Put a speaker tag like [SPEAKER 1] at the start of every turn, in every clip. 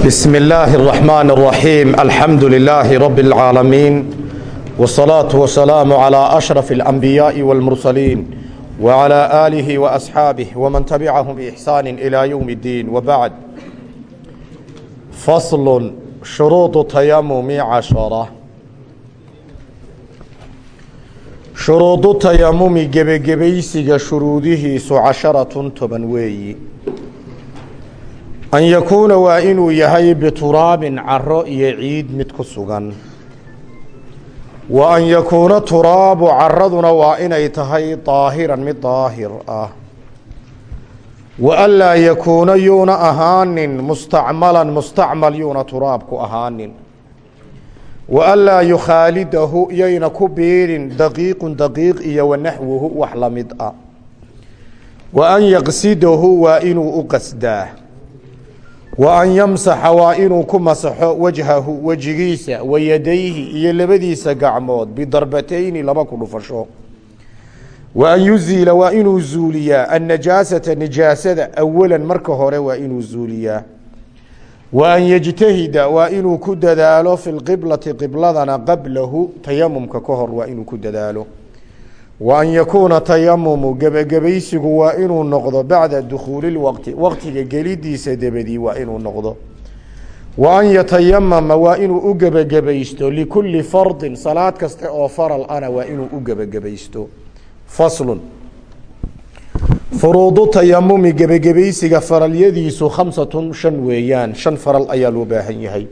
[SPEAKER 1] بسم الله الرحمن الرحيم الحمد لله رب العالمين والصلاة والسلام على أشرف الأنبياء والمرسلين وعلى آله وأصحابه ومن تبعهم بإحسان إلى يوم الدين وبعد فصل شروط تيمم عشرة shuruudu tayamumi gebagebaysiga shuruudihiisu casharatun toban weeyi an yakuuna waa inuu yahay bituraabin caro iyo ciid mid ku sugan wa an yakuuna turaabu caraduna waa inay tahay daahiran mid daahir ah wa an laa yakuuna yuuna ahaanin mustacmalan mustacmal yuuna turaabku ahaanin wa an laa yukhaalidahu yayna ku biirin daqiiqun daqiiq iyo wanaxwuhu wax la mid ah wa an yaqsidahu waa inuu u qasdaa wa an yamsaxa waa inuu ku masaxo wajhahu wejigiisa wa yadayhi iyo labadiisa gacmood bidarbatayni laba ku dhufasho. Wa an yuziila waa inuu zuuliyaa annajaasata nijaasada awalan marka hore waa inuu zuuliyaa. Wa an yejtahida waa inuu ku dadaalo fi lqiblati qibladana qablahu tayamumka ka hor waa inuu ku dadaalo wa an yakuuna tayamumu gebagabaysigu waa inuu noqdo bacda dukhuuli lwaqti waqtiga gelidiisa dabadii waa inuu noqdo. Wa an yatayamama waa inuu u gebagabaysto likulli fardin salaad kaste oo faral ana waa inuu u gebagabaysto faslun. Furuudu tayamumi gebagebaysiga faralyadiisu khamsatun shan weeyaan. Shan faral ayaa loo baahan yahay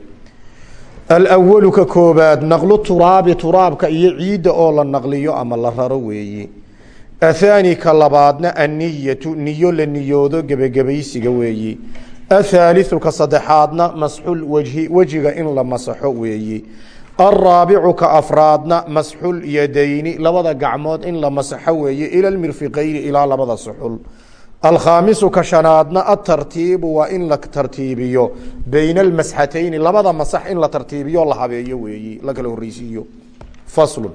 [SPEAKER 1] alawalu ka koobaad naqlu turaabi turaabka iyo ciidda oo la naqliyo ama la raro weeye athaani ka labaadna anniyatu niyo la niyoodo gebagebaysiga weeye athaaliu ka saddexaadna masxul wejhi wejiga in la masaxo weeye alraabicu ka afraadna masxul yadayni labada gacmood in la masaxo weeye ila lmirfiqayni ilaa labada suxul alkhaamisu ka shanaadna atartiibu waa in la tartiibiyo bayna almasxatayni labada masax in la tartiibiyo la habeeyo weeye la kala horreysiiyo faslun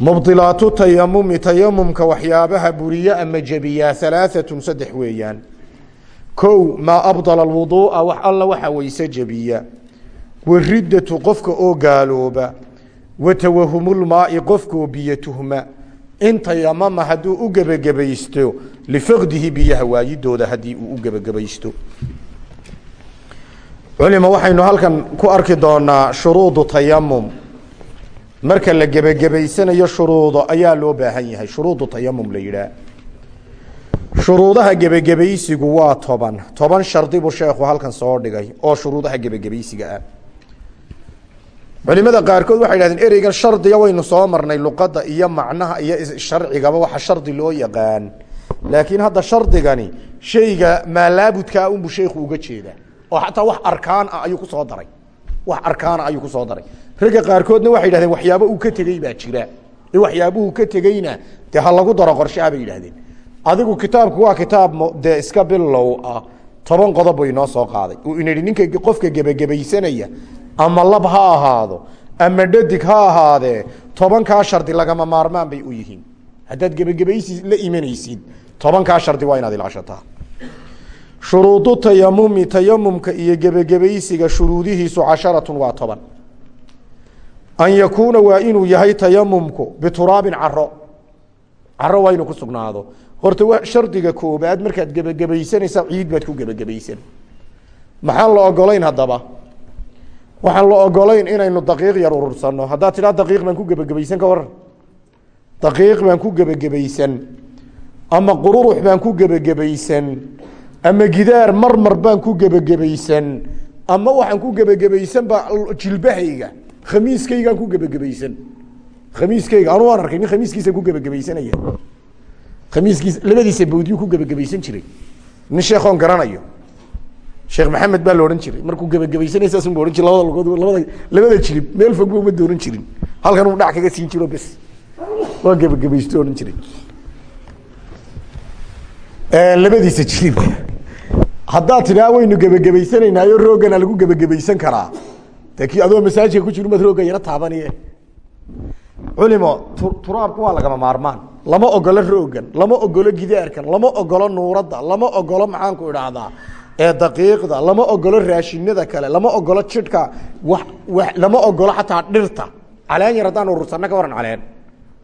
[SPEAKER 1] mubdilaatu tayamumi tayamumka waxyaabaha buriye ama jebiyaa halaaatun saddex weeyaan kow maa abdala alwuduu'a wax alla waxa weyse jebiya waridatu qofka oo gaalooba wa tawahumulmaai qofkoo biyo in tayamama hadduu u gebagabaysto lifaqdihi biyaha waayidooda haddii uu u gebagabaysto culima waxaynu halkan ku arki doonaa shuruudu tayamum marka la gebagabaysanayo shuruudo ayaa loo baahan yahay shuruudu tayamum la shuruudaha gebagabaysigu waa toban toban shardi buu sheekhu halkan soo dhigay oo shuruudaha gebagabaysiga ah culimada qaarkood waxay dhahdeen ereygan shardiga waynu soo marnay luqadda iyo macnaha iyo sharcigaba waxa shardi loo yaqaan laakiin hadda shardigani shayga maalaabudkaa unbu sheikhu uga jeedaa. Oo xataa wax arkaan ah ayuu ku soo daray. Wax arkaana ayuu ku soo daray. Ragga qaarkoodna waxay yidhahdeen waxyaabo uu ka tegey baa jira. Waxyaabuhu ka tegeyna dee ha lagu daro qorshaha bay yidhahdeen. Adigu kitaabku waa kitaab dee iska bilow ah. Toban qodob bay noo soo qaaday. Uu inidhi ninka qofka gebagabaysanaya ama lab ha ahaado ama dhadig ha ahaadee tobankaa shardi lagama maarmaan bay u yihiin. Haddaad gebagabaysi la imanaysid tobankaa shardi waa inaad ilaashataa. Shuruudu tayamumi tayamumka iyo gebagabaysiga shuruudihiisu casharatun waa toban. An yakuuna waa inuu yahay tayamumku bituraabin caro caro waa inuu ku sugnaado. Horta wa shardiga koobaad markaad gebagabaysanaysa ciid baad ku gebagabaysan maxaan la ogolayn haddaba? Waxaan la ogolayn inaynu daqiiq yar urursano haddaad tidhaa daqiiq baan ku gebagabaysan ka waran daqiiq baan ku gebagabaysan ama qururux baan ku gebagabaysan ama gidaar marmar baan ku gebagabaysan ama waxaan ku gebagabaysan ba jilbahayga khamiiskaygaan ku gebagabaysan khamiiskayga anu waan arkay nin khamiiskiisa ku gebagabaysanaya khamiiskiisa labadiisa bawdiyu ku gebagabaysan jiray. Nin sheekhoon garanayo. Sheekh maxamed baa la odhan jiray. Markuu gebagabaysanay saas unba ohan jir labada lugood labada labada jilib meel fogba uma doonan jirin. Halkan uu dhac kaga siin jiro bes. Waa gebagabaysto odhan jiray labadiisa jilib. Haddaad tidhaa waynu gebagabaysanaynayo roogana lagu gebagabaysan karaa. De kii adoo masaajidka ku jiro maad rooga yaro taabaniye. Culimo turaabku waa lagama maarmaan. Lama ogolo roogan lama ogolo gidaarkan lama ogolo nuuradda lama ogolo maxaanku idhaahdaa ee daqiiqda lama ogolo raashinada kale lama ogolo jidhka lama ogolo xataa dhirta. Caleen yar haddaan urursanno ka waran caleen.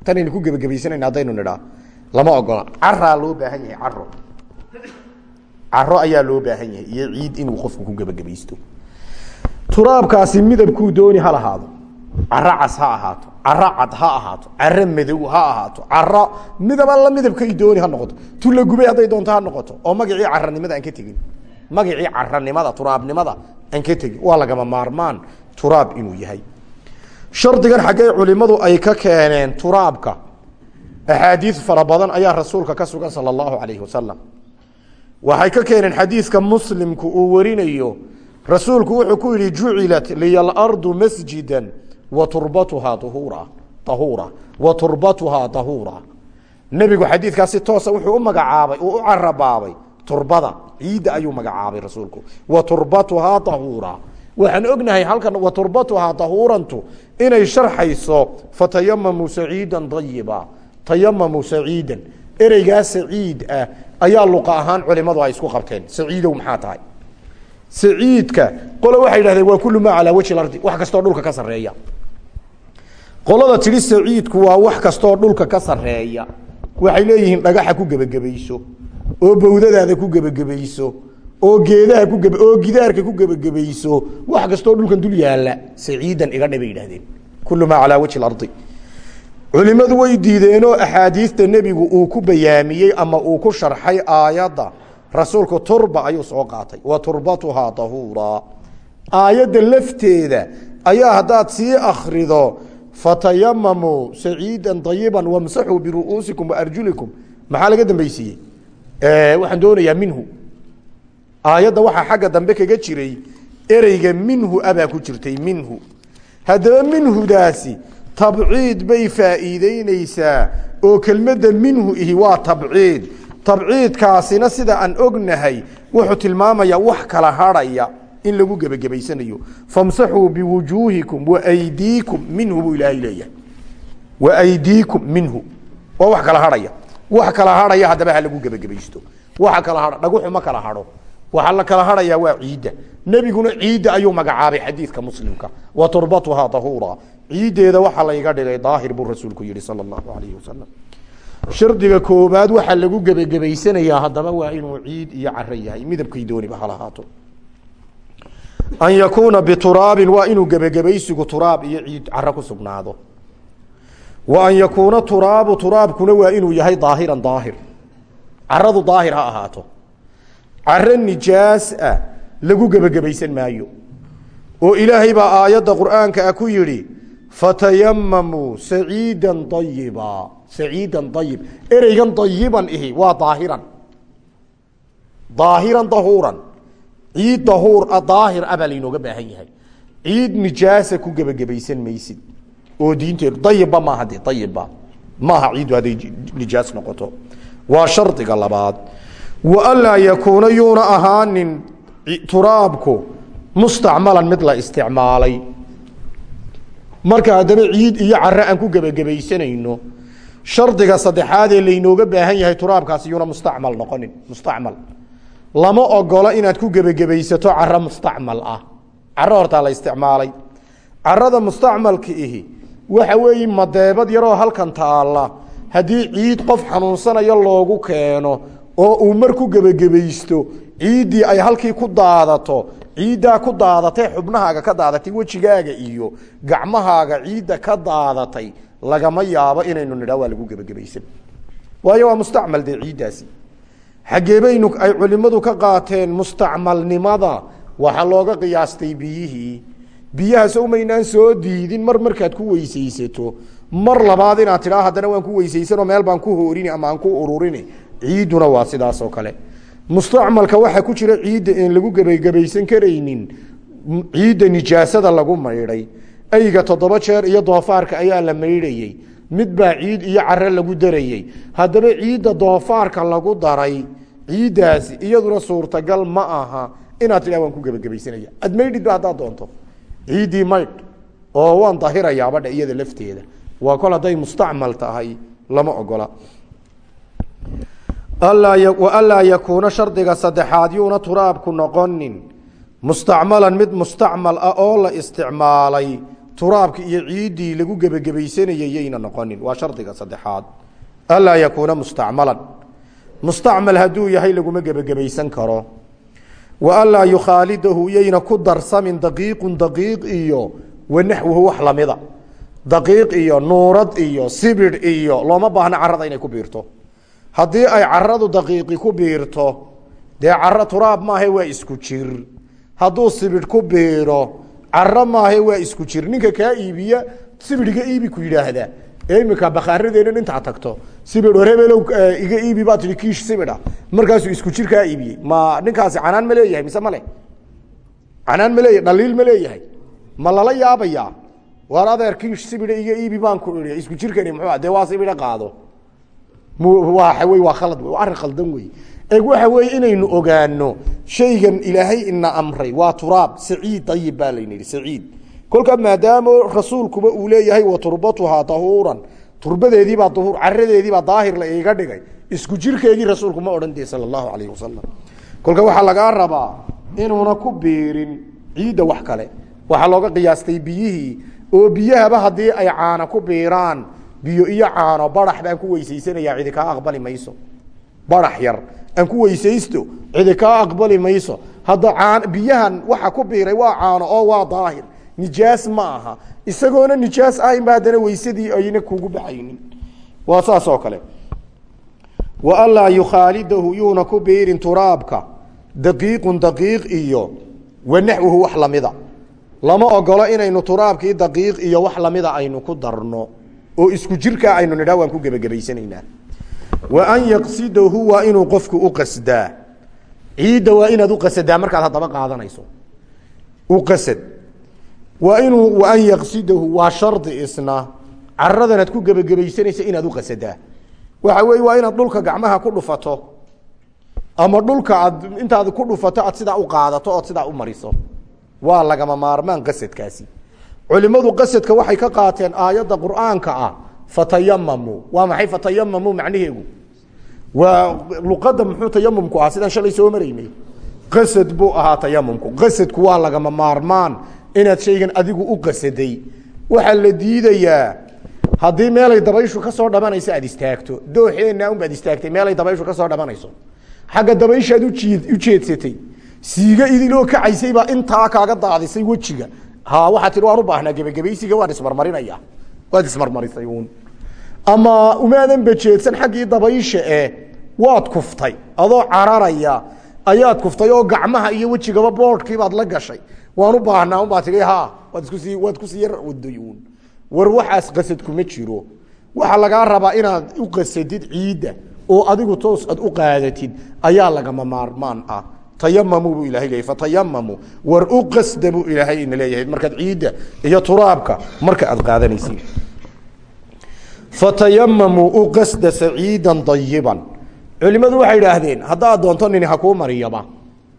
[SPEAKER 1] Tanaynu ku gebagabaysanayna haddaynu nidhaa lama ogola. Caraa loo baahan yahay caro caro ayaa loo baahan yahay iyo ciid inuu qofku ku gebagabaysto turaabkaasi midabkuu dooni ha lahaado. Caro cas ha ahaato caro cad ha ahaato caro madow ha ahaato caro midab alla midabkay dooni ha noqoto. Tula gubay hadday doonto ha noqoto oo magacii caranimada aan ka tegin. Magacii caranimada turaabnimada aan ka tegin. Waa lagama maarmaan turaab inuu yahay. Shardigan xaggee culimadu ay ka keeneen turaabka axaadiid fara badan ayaa rasuulka ka sugan sala allahu calayhi wasalam waxay ka keeneen xadiidka muslimku uu warinayo. Rasuulku wuxuu ku yihi jucilat liya alardu masjida wa turbatuhaa uhura ahuura wa turbatuhaa dahuura nebigu xadiidkaas toosa wuxuu u magacaabay uu u carabaabay turbada. Ciidda ayuu magacaabay rasuulku. Wa turbatuhaa dahuura waxaan ognahay halkan wa turbatuhaa dahuurantu inay sharxayso fatayamamuu saciidan dayiba tayamamuu saciidan. Ereygaa saciid ah ayaa luqa ahaan culimadu ay isku qabteen. Saciidow maxaa tahay? Saciidka qole waxay yidhahdeen waa kullu maa calaa wajhi lardi wax kastoo dhulka ka sarreeya. Qolada tidhi saciidku waa wax kastoo dhulka ka sarreeya. Waxay leeyihiin dhagaxa ku gebagabayso oo bawdadaada ku gebagabayso oo geedaha ku oo gidaarka ku gebagabayso wax kastoo dhulkan dul yaalla. Saciidan iga dhe bay yidhahdeen. Kullu maa calaa wajhi lardi culimadu way diideenoo axaadiista nebigu uu ku bayaamiyey ama uu ku sharxay aayadda. Rasuulku turba ayuu soo qaatay. Wa turbatuhaa dahuura. Aayadda lafteeda ayaa haddaad sii akrido fatayamamuu saciidan dayiban wamsaxuu biru'uusikum waarjulikum maxaa laga dambeysiiyey waxaan doonayaa minhu. Aayadda waxaa xagga dambe kaga jiray ereyga minhu abaa ku jirtay minhu. Haddaba minhudaasi tabciid bay faa'iideyneysaa oo kelmadda minhu ihi waa tabciid. Tabciidkaasina sida aan ognahay wuxuu tilmaamayaa wax kala hadhaya in lagu gebagabaysanayo famsaxuu biwujuuhikum waaydiikum minhu buu ilaahay leeyahay. Waaydiikum minhu. Waa wax kala hadhaya wax kala hadhaya haddaba ha lagu gebagabaysto waxa kala hadha dhaguxu ma kala hadho waxaa la kala hadhayaa waa ciidda. Nebiguna ciidda ayuu magacaabay xadiidka muslimka. Wa turbatuhaa dahuura ciiddeeda waxaa layga dhigay daahir buu rasuulku yihi sala allahu alayhi wasalam shardiga koobaad waxaa lagu gebagabaysanayaa haddaba waa inuu ciid iyo caro yahay. Midabkay dooniba ha lahaato. An yakuuna bituraabin waa inuu gebagabaysigu turaab iyo ciid caro ku sugnaado. Wa an yakuuna turaabu turaabkuna waa inuu yahay daahiran daahir. Caradu daahir ha ahaato. Caro nijaas ah lagu gebagabaysan maayo. Oo ilaahay baa aayadda qur'aanka ah ku yidhi fatayamamuu saciida ayiba saciida ayib ereygan ayiban ihi. waa daahiran. daahiran dahuuran ciid dahuur daahir a baa laynooga baahan yahay. ciid nijaasa ku gebagabaysan maysid. oo diinteedu dayibba maaha de dayibba maaha ciiddu hadday nijaas noqoto. waa shardiga labaad. wa anlaa yakuuna yuuna ahaanin turaabku mustacmalan mid la isticmaalay marka haddaba ciid iyo caro aan ku gebagabaysanayno shardiga saddexaad ee laynooga baahan yahay turaabkaasi yuuna mustacmal noqonin. Mustacmal. Lama ogola inaad ku gebagabaysato caro mustacmal ah. Caro hortaa la isticmaalay. Carada mustacmalka ihi waxa weeye madeebad yaroo halkan taalla. Haddii ciid qof xanuunsanayo loogu keeno oo uu mar ku gebagabaysto ciiddii ay halkii ku daadato ciiddaa ku daadatay xubnahaaga ka daadatay wejigaaga iyo gacmahaaga ciidda ka daadatay lagama yaabo inaynu nidhaa waa lagu gebagabaysan waayo waa mustacmal dee ciiddaasi. Xaggee baynu ay culimmadu ka qaateen mustacmalnimada waxaa looga qiyaastay biyihii. Biyaha sowmaynaan soo diidin mar markaad ku weysaysato mar labaad inaad tidhaa haddana waan ku weysaysanoo meel baan ku hoorini ama aan ku ururini ciidduna waa sidaas oo kale mustacmalka waxaa ku jira ciidda aan lagu gebagabaysan karaynin. Ciidda nijaasada lagu maydhay. Ayga toddoba jeer iyo doofaarka ayaa la maydhayey mid baa ciid iyo caro lagu darayey haddaba ciidda doofaarka lagu daray ciiddaasi iyaduna suurtagal ma aha inaad tidhaa waan ku gebagabaysanaya aad maydhidba haddaad doonto. Ciiddii maydh oo waan dahirayaabadha iyada lafteeda. Waa kol hadday mustacmal tahay lama ogola waanlaa yakuuna shardiga saddexaad yuuna turaabku noqonin mustacmalan mid mustacmal ah oo la isticmaalay turaabki iyo ciiddii lagu gebagabaysanayay yayna noqonin waa shardiga saddexaad anlaa yakuuna mustacmalan mustacmal hadduu yahay laguma gebagabaysan karo wa anlaa yukhaalidahu yayna ku darsamin daqiiqun daqiiq iyo wanaxwuhu wax lamida daqiiq iyo nuurad iyo sibidh iyo looma baahna carada inay ku biirto haddii ay caradu daqiiqi ku biirto dee caro turaab maahe waa isku jir. Hadduu sibidh ku biiro caro maahe waa isku jir. Ninka kaa iibiya sibidh iga iibi ku yidhaahdaa ee bakhaaradeena intaa tagto. Sibidh war hebelow iga iibi baa tihi kiish sibidha markaasuu isku jir kaa iibiyey ma ninkaasi canaan ma leeyahay mise male canaan ma leeyahay dhaliil ma leeyahay. Ma lala yaabayaa? Waar adeer kiish sibidha iga iibi baan ku ii isku jirkani muxuu dee waa sibidha qaado waa khalad ogaano shaygan ilaahay ina amray waa turaab saciid ayib baa layna yidhi saciid. Kolkaa maadaama rasuulkuba uu dhigay. Isku jirkeegii rasuulku ma odhan lagaa rabaa inuuna ku biirin ciidda wax kale. Waxaa looga qiyaastay biyihii oo biyahaba haddii ay caana ku biiraan biyo iyo caano barax baan ku weysaysanaya cidi kaa aqbali mayso. Barax yar aan ku weysaysto cidi kaa aqbali mayso. Hadda aan biyahan waxa ku biiray waa caano oo waa daahir. Nijaas ma aha. Isagoona nijaas ahayn ba haddana weysadii ayna kugu baxaynin. Waa saas oo kale. Wa anlaa yukhaalidahu yuuna ku biirin turaabka. Daqiiqun daqiiq iyo wa naxwuhu wax lamida lama ogolo inaynu turaabkii daqiiq iyo wax lamida aynu ku darno oo isku jirkaa aynu nidhaa waan ku gebagabaysanaynaa. Wa an yaqsidahu waa inuu qofku u qasdaa. Ciidda waa inaad u qasadaa markaad haddaba qaadanayso. U qasad. Waa inuu wa an yaqsidahu waa shardi isna. Caradanaad ku gebagabaysanaysa inaad u qasadaa waxa weeye waa inaad dhulka gacmaha ku dhufato. Ama dhulka aad intaad ku dhufato aad sidaa u qaadato ood sidaa u mariso. Waa lagama maarmaan qasadkaasi culimadu qasadka waxay ka qaateen aayadda qur'aanka ah fatayamamu waa maxay fatayamamu macnaheegu waa luqadda muxuu tayamumku ahaa? Sidaan shalay soo maraynay. Qasad buu ahaa tayamumku. Qasadku waa lagama maarmaan inaad shaygan adigu u qasaday. Waxaa la diidayaa haddii meelay dabayshu ka soo dhamanayso aad istaagto. Dooxeenna unbaad istaagtay meelay dabayshu ka soo dhamanayso xagga dabayshaad ujiid u jeedsatay. Siiga idiloo kacaysay baa intaa kaaga daadisay wejiga ha waxaa tii waan u baahnaa gebagabaysiga waan ismarmarinaya. Waad ismarmarisay ama umaadan bejeedsan xaggii dabaysha eh waad kuftay adoo cararaya ayaad kuftay oo gacmaha iyo wejigaba boodhkiibaad la gashay. Waan u baahnaa unbaa tii ha waad iskusii waad ku sii yar waday war waxaas qasad kuma jiro. Waxaa lagaa rabaa inaad u qasadid ciidda oo adigu toos aad u qaadatid ayaa lagama maarmaan ah tayamamu buu ilahay leeyay fatayamamu war u qasda buu ilaahay ina leeyahay. Markaad ciidda iyo turaabka marka aad qaadanaysiin. Fatayamamuu u qasda saciidan dayiban. Culimmadu waxay idhaahdeen haddaad doonto nini ha kuu mariyaba.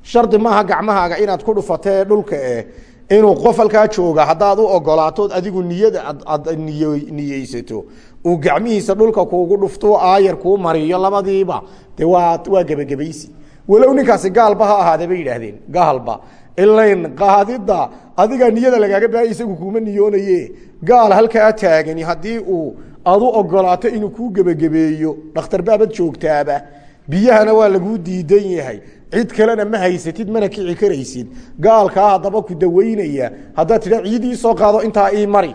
[SPEAKER 1] Shardi maaha gacmahaaga inaad ku dhufatee dhulka eh inuu qof jooga haddaad u ogolaatood adigu niyada aad niy niyeysato. Uu gacmihiisa dhulka kuugu dhufto aayar kuu mariyo labadiiba. De waa waa gebagabaysi walow ninkaasi gaalba ha ahaade bay yidhaahdeen. Gaalba. Ilayn qaadida. Adigaa niyada lagaaga baahaya isagu kuuma niyoonaye gaal halkaa taagani haddii uu aad u ogolaato inuu kuu gebagabeeyo dhakhtar baabad joogtaaba. Biyahana waa laguu diidan yahay. Cid kalena ma haysatid mana kici karaysid. Gaalkaa haddaba ku dawaynaya haddaad tidha ciidii soo qaado intaa ii mari.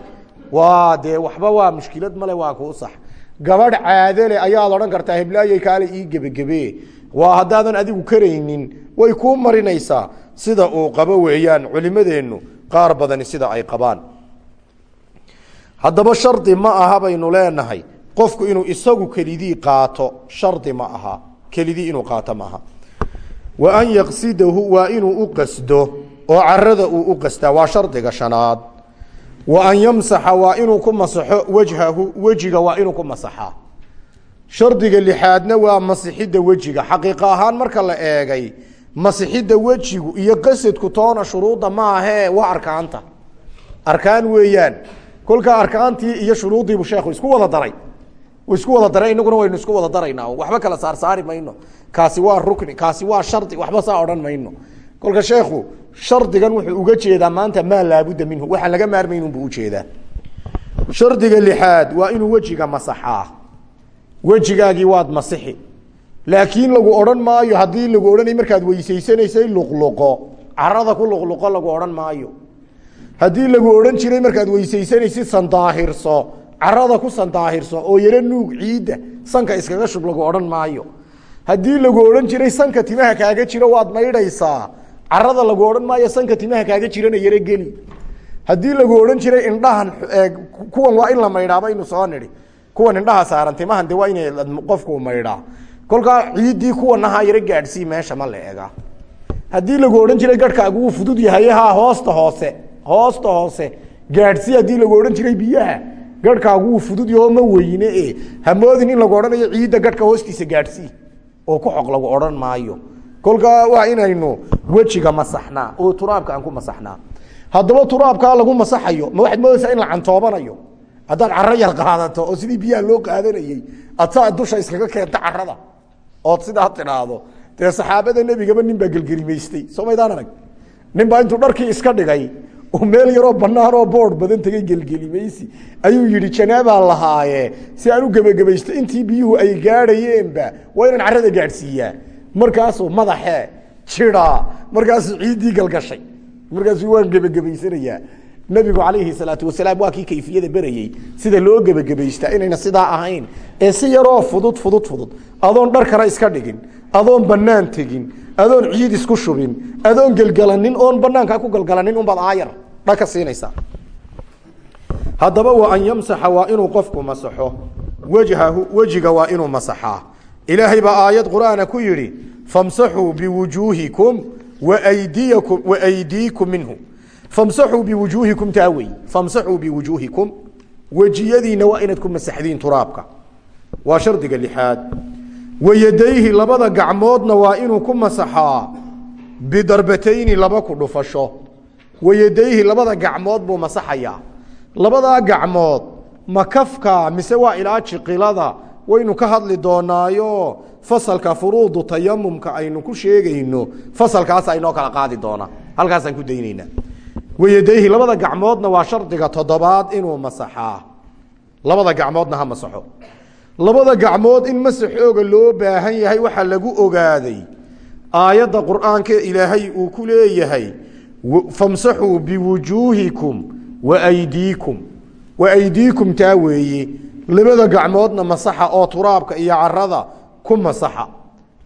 [SPEAKER 1] Waa dee waxba waa mushkilad male waa kuu sax. Gabadh caadale ayaad odhan kartaa heblaayey kaale ii gebagebe waa haddaadan adigu karaynin way kuu marinaysaa sida uu qabo weeyaan culimadeennu qaar badani sida ay qabaan. Haddaba shardi ma aha baynu leenahay qofku inuu isagu kelidii qaato shardi ma aha kelidii inuu qaato maaha wa an yaqsidahu waa inuu u qasdo oo carada uu u qastaa waa shardiga shanaad. Wa an yamsaxa waa inuu ku masaxo wajhahu wejiga waa inuu ku masaxaa shardiga lixaadna waa masixidda wejiga. Xaqiiqa ahaan marka la eegay masixidda wejigu iyo qasadku toona shuruudda maahee waa arkaanta. Arkaan weeyaan. Kolkaa arkaantii iyo shuruuddiibuu sheekhu isku wada daray. Isku wada dara inaguna waynu isku wada daraynaa. Waxba kala saarsaari mayno. Kaasi waa rukni kaasi waa shardi waxba saa odhan mayno. Kolka sheekhu shardigan wuxuu uga jeedaa maanta maa laabudda minhu. Waxaan laga maarmayn unbuu u jeedaa shardiga lixaad waa inuu wejiga masaxaa wejigaagii waad masixi. Laakiin lagu odhan maayo haddii lagu odhanay markaad weysaysanaysay luqluqo. Carada ku luqluqo lagu odhan maayo. Haddii lagu odhan jiray markaad weysaysanaysid sandaahirso carada ku sandaahirso oo yaro nuug ciidda sanka iskaga shub lagu odhan maayo. Haddii lagu odhan jiray sanka timaha kaaga jiro waad maydhaysaa. Carada lagu odhan maayo sanka timaha kaaga jirana yaro geli. Haddii lagu odhan jiray indhahan kuwan waa in la maydhaa baynu soo nidhi kuwan indhaha saaran timahan de waa in qofku maydhaa. kolkaa ciiddii kuwanaha yaro gaadhsii meesha ma la egaa haddii lagu odhan jiray garhkaagu wuu fudud yahay ha hoosta hoose hoosta hoose. Gaadhsii haddii lagu odhan jiray biyaha garhkaagu wuu fudud yaho ma weyne e hamoodin in lagu odhanayo ciidda garhka hoostiisa gaadhsii oo ku xoq lagu odhan maayo. kolkaa waa inaynu wejiga masaxnaa oo turaabka aan ku masaxnaa. Haddaba turaabkaa lagu masaxayo ma waxaad moodaysaa in la cantoobanayo haddaad caro yar qaadato oo sidii biyaha loo qaadanayey adsaa dusha iskaga keenta carada ood sidaa tidhaahdo dee saxaabada nebigaba nin baa gelgelimaystay. Soo maydaan arag. Nin baa intuu dharkii iska dhigay meel yaroo banaan oo boord badan tegay gelgelimaysi ayuu yidhi janaabaa lahaaye si aan u gebagabaysto intii biyuhu ay gaadhayeenba waa inaan carada gaadhsiiyaa. Markaasuu madaxe jida markaasuu ciiddii galgashay. Markaasuu waan gebagabaysanayaa nabigu calayhi salaatu wasalaam waa kii kayfiyada berayey sida loo gebagabaystaa inayna sidaa ahayn. Ee si yaroo fudud fudud fudud. Adoon dhar kale iska dhigin adoon banaan tegin adoon ciid isku shubin adoon gelgalanin oon banaankaa ku galgalanin unbaad aayar dha ka siinaysaa. Haddaba wa an yamsaxa waa inuu qofku masaxo. Wejhahu wejiga waa inuu masaxaa. Ilaahay baa aayad qur'aana ku yidhi famsaxuu biwujuuhikum waydiyakum waaydiikum minhu famsaxuu biwujuuhikum taa wey famsaxuu biwujuuhikum. Wejiyadiina waa inaad ku masaxdiin turaabka. Waa shardiga lixaad. Wayadayhi labada gacmoodna waa inuu ku masaxaa bidarbatayni laba ku dhufasho. Wayadayhi labada gacmood buu masaxayaa. Labadaa gacmood ma kafka mise waa ilaa jiqilada waynu ka hadli doonaayo fasalka furuudu tayamumka aynu ku sheegayno fasalkaas aynoo kala qaadi doonaa. Halkaasaan ku daynaynaa wayadayhi labada gacmoodna waa shardiga toddobaad inuu masaxaa. Labada gacmoodna ha masaxo. Labada gacmood in masaxooga loo baahan yahay waxaa lagu ogaaday aayadda qur'aanka ilaahay uu ku leeyahay famsaxuu biwujuuhikum waaydiikum waaydiikum taa weeye. Labada gacmoodna masaxa oo turaabka iyo carada ku masaxa.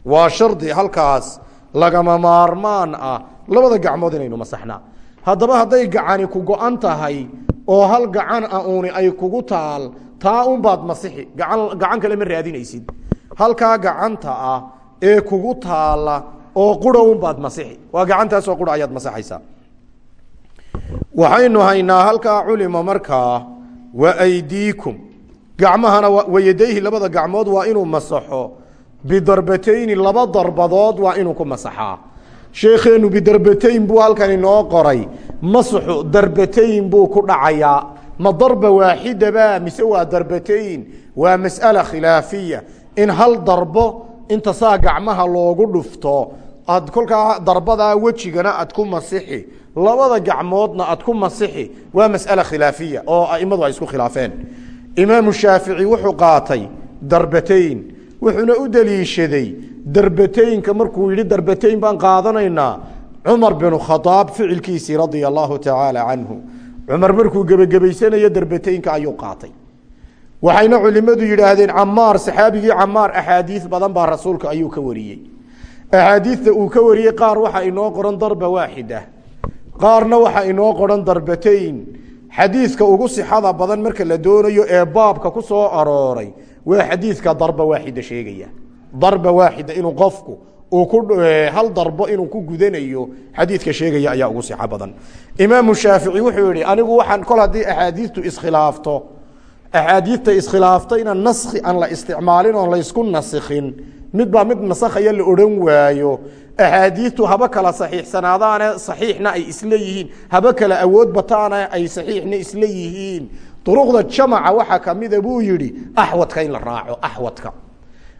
[SPEAKER 1] Waa shardi halkaas lagama maarmaan ah. Labada gacmood inaynu masaxnaa haddaba hadday gacani ku go-an tahay oo hal gacan a uuni ay kugu taal taa unbaad masixi. Gaan gacan kale ma raadinaysid. Halkaa gacanta ah ee kugu taala oo qura unbaad masixi. Waa gacantaasoo qura ayaad masaxaysaa. Waxaynu haynaa halkaa culima markaa waaydiikum gacmahana wayadayhi labada gacmood waa inuu masaxo. Bidarbatayni laba darbadood waa inuu ku masaxaa sheekheenu bidarbatayn buu halkan inoo qoray. Masaxu darbatayn buu ku dhacayaa ma darba waaxidaba mise waa darbatayn waa mas'ala khilaafiya. In hal darbo inta saa gacmaha loogu dhufto aad kolkaa darbadaa wejigana aad ku masixi. Labada gacmoodna aad ku masixi. Waa mas'ala khilaafiya oo aimadu ay isku khilaafeen. Imaamu shaafici wuxuu qaatay darbatayn wuxuuna u deliishaday darbataynka. Markuu yidhi darbatayn baan qaadanaynaa cumar binu khadaab ficilkiisii radia allahu tacaala canhu. Cumar markuu gebagabaysanayo darbataynka ayuu qaatay. Waxayna culimadu yidhaahdeen camaar saxaabigii camaar axaadiis badan baa rasuulka ayuu ka wariyey. Axaadiista uu ka wariyey qaar waxaa inoo qoran darba waaxida. Qaarna waxaa inoo qoran darbatayn xadiidka ugu sixada badan marka la doonayo ee baabka ku soo arooray waa xadiidka darba waaxida sheegaya. Darba waaxida inuu qofku hal darbo inuu ku gudanayo xadiidka sheegaya ayaa ugu sixo badan. Imaamu shaafici wuxuu yihi anigu waxaan kol haddii axaadiistu iskhilaafto axaadiidta iskhilaaftayna naskhi aan la isticmaalin oon laysku nasikhin midbaa mid nasakhaya la odhan waayo. Axaadiidtu haba kala saxiixsanaadaane saxiixna ay isla yihiin. Haba kala awood bataana ay saxiixna isla yihiin duruqda jamaca waxaa kamida buu yidhi axwadka in la raaco axwadka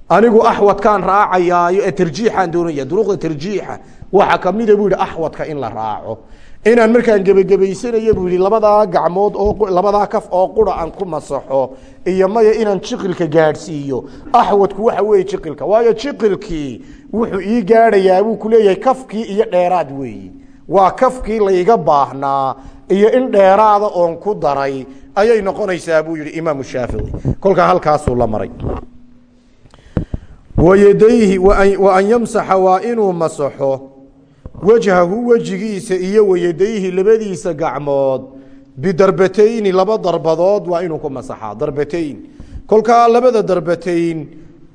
[SPEAKER 1] anigu axwadkaan raacayaayo ee tarjiixaan doonaya duruqda tarjiixa waxaa kamida buu yihi axwadka in la raaco. Inaan markaan gebagabaysanayo buu yihi labadaa gacmood oo labadaa kaf oo qura aan ku masaxo iyo maya inaan jiqilka gaadhsiiyo. Axwadku waxa weeye jiqilka waayo jiqilkii wuxuu ii gaadhayaa buu kuleeyahay kafkii iyo dheeraad weeyi. Waa kafkii layga baahnaa iyo in dheeraada oon ku daray ayay noqonaysaa buu yihi imaamu shaafici kolkaa halkaasuu la maray. Wayadayhi wa an yamsaxa waa inuu masaxo wajhahu wejigiisa iyo wayadayhi labadiisa gacmood. Bidarbatayni laba darbadood waa inuu ku masaxaa darbatayn kolkaa labada darbatayn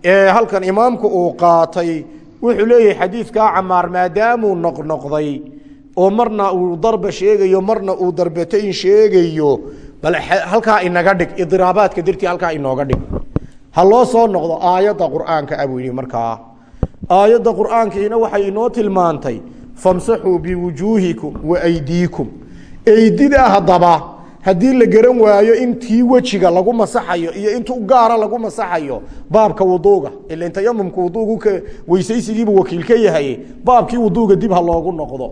[SPEAKER 1] ee halkan imaamku uu qaatay wuxuu leeyahay xadiidkaa camaar maadaamuu noqnoqday oo marna uu darba sheegayo marna uu darbatayn sheegayo bal halkaa inaga dhig idiraabaadka dartii halkaa inooga dhig. Ha loo soo noqdo aayadda qur'aanka abuu yidhi markaa. Aayadda qur'aankiina waxay inoo tilmaantay famsaxuu biwujuuhikum wa aydiikum. Eydidaa haddaba haddii la garan waayo in tii wejiga lagu masaxayo iyo intu gaara lagu masaxayo baabka wuduuga ilan tayamumka wuduugu weysaysigiibu wakiil ka yahay baabkii wuduuga dib ha loogu noqdo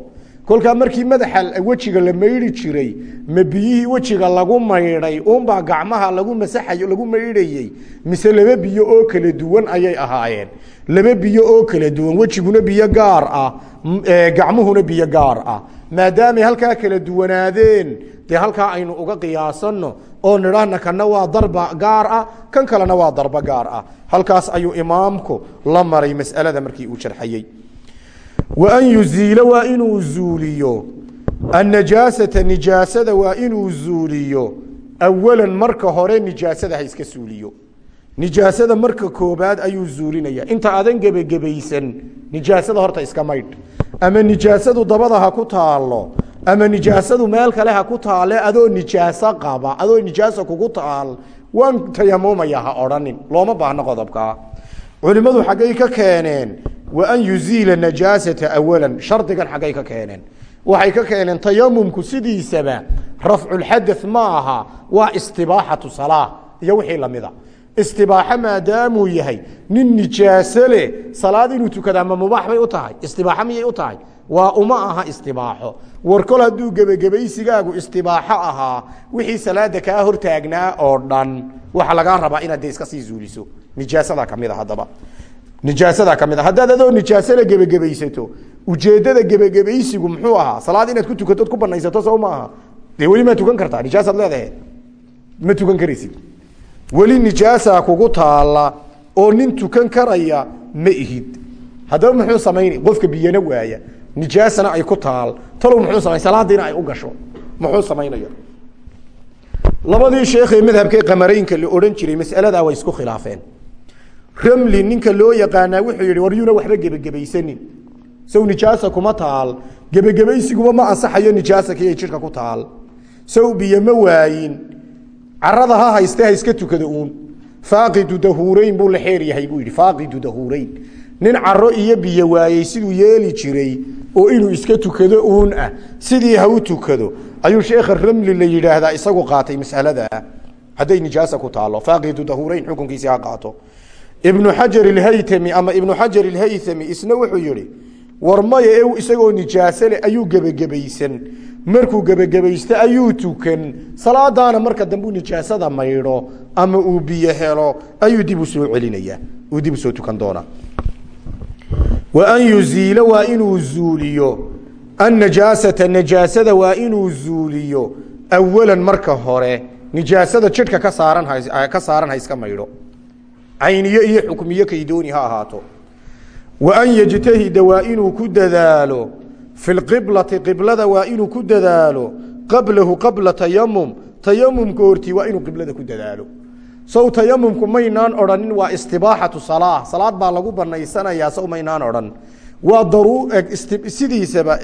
[SPEAKER 1] kolkaa markii madaxa wejiga la maydhi jiray ma biyihii wejiga lagu maydhay unbaa gacmaha lagu masaxayo lagu maydhayey mise laba biyo oo kala duwan ayay ahaayeen. Laba biyo oo kala duwan wejiguna biyo gaar ah gacmuhuna biyo gaar ah. Maadaamay halkaa kala duwanaadeen dee halkaa aynu uga qiyaasano oo nidhaahna kana waa darba gaar ah kan kalena waa darba gaar ah. Halkaas ayuu imaamku la maray mas'alada markii uu jarxayey wa an yuziila waa inuu zuuliyo annajaasata nijaasada waa inuu zuuliyo awalan marka hore nijaasada ha iska suuliyo nijaasada marka koobaad ayuu zuulinaya inta adan gebagebaysan nijaasada horta iska maydh ama nijaasadu dabada ha ku taalo ama nijaasadu meel kale ha ku taale adoo nijaaso qaba adoo nijaasa kugu taal waan tayamumaya ha odhanin looma baahno qodobkaa culimmadu xaggay ka keeneen wa an yuziila najaasata awalan shardigan xaggay ka keeneen waxay ka keeneen tayamumku sidiisaba rafculxadath ma aha waa istibaaxatu salaa iyo wixii lamida istibaaxo maadaamuu yahay nin nijaaso leh salaad inuu tukadaa ma mubaax bay u tahay istibaaxo miyay u tahay waa uma aha istibaaxo war kol hadduu gebagebaysigaagu istibaaxo ahaa wixii salaada kaa hortaagnaa oo dhan waxa lagaa rabaa inaad de iska sii zuuliso nijaasadaa ka mid a haddaba nijaasadaa ka mid a haddaad adoo nijaasole gebagebaysato ujeeddada gebagebaysigu muxuu ahaa? Salaad inaad ku tukatood ku banaysato sow ma aha. Dee weli maa tukan kartaa? Nijaasaad leedahe ma tukan karaysid? Weli nijaasaa kugu taala oo nin tukan karaya ma ihid. Haddaba muxuu samayni? Qofka biyana waaya. Nijaasana ay ku taal. Talow muxuu samay salaadiina ay u gasho. Muxuu samaynaya labadii sheekhee madhabkee qamaraynka la odhan jiray mas'aladaa way isku khilaafeen ramli ninka loo yaqaanaa wuxuu yihi war yuuna waxba gebagebaysanin. Sow nijaasa kuma taal. Gebagebaysiguba ma ansaxayo nijaasa kii ay jidhka ku taal. Sow biyo ma waayin. Carada ha hayste ha iska tukada uun. Faaqidu dahuurayn buu la xeer yahay buu yidhi. Faaqidu dahuurayn. Nin caro iyo biyo waayey siduu yeeli jiray oo inuu iska tukado uun ah sidii ha u tukado ayuu sheekha ramli la yidhaahdaa isagu qaatay masaladaa hadday nijaasa ku taalo faaqidu dahuurayn xukunkiisi ha qaato ibnu xajar ilhaytami ama ibnu xajar ilhaythami isna wuxuu yihi war maya e isagoo nijaase leh ayuu gebagebaysan markuu gebagebaysto ayuu tukan. Salaadaana marka dambe nijaasada maydho ama uu biyo helo ayuu dib u soo celinaya uu dib u soo tukan doonaa. Wa an yuziila waa inuu zuuliyo. Annajaasata najaasada waa inuu zuuliyo. Awalan marka hore nijaasada jidhka ka saaran ka saaran ha iska maydho cayniye iyo xukmiye kaydooni ha ahaato. Wa an yejtahida waa ku dadaalo fi lqiblati qiblada waa inuu ku dadaalo qablahu qabla tayamum tayamumka hortii waa inuu qiblada ku dadaalo. Sow tayamumku maynaan odhanin waa istibaaxatu salaa salaad baa lagu banaysanayaa sow maynaan odhan. Waa daru sidiisaba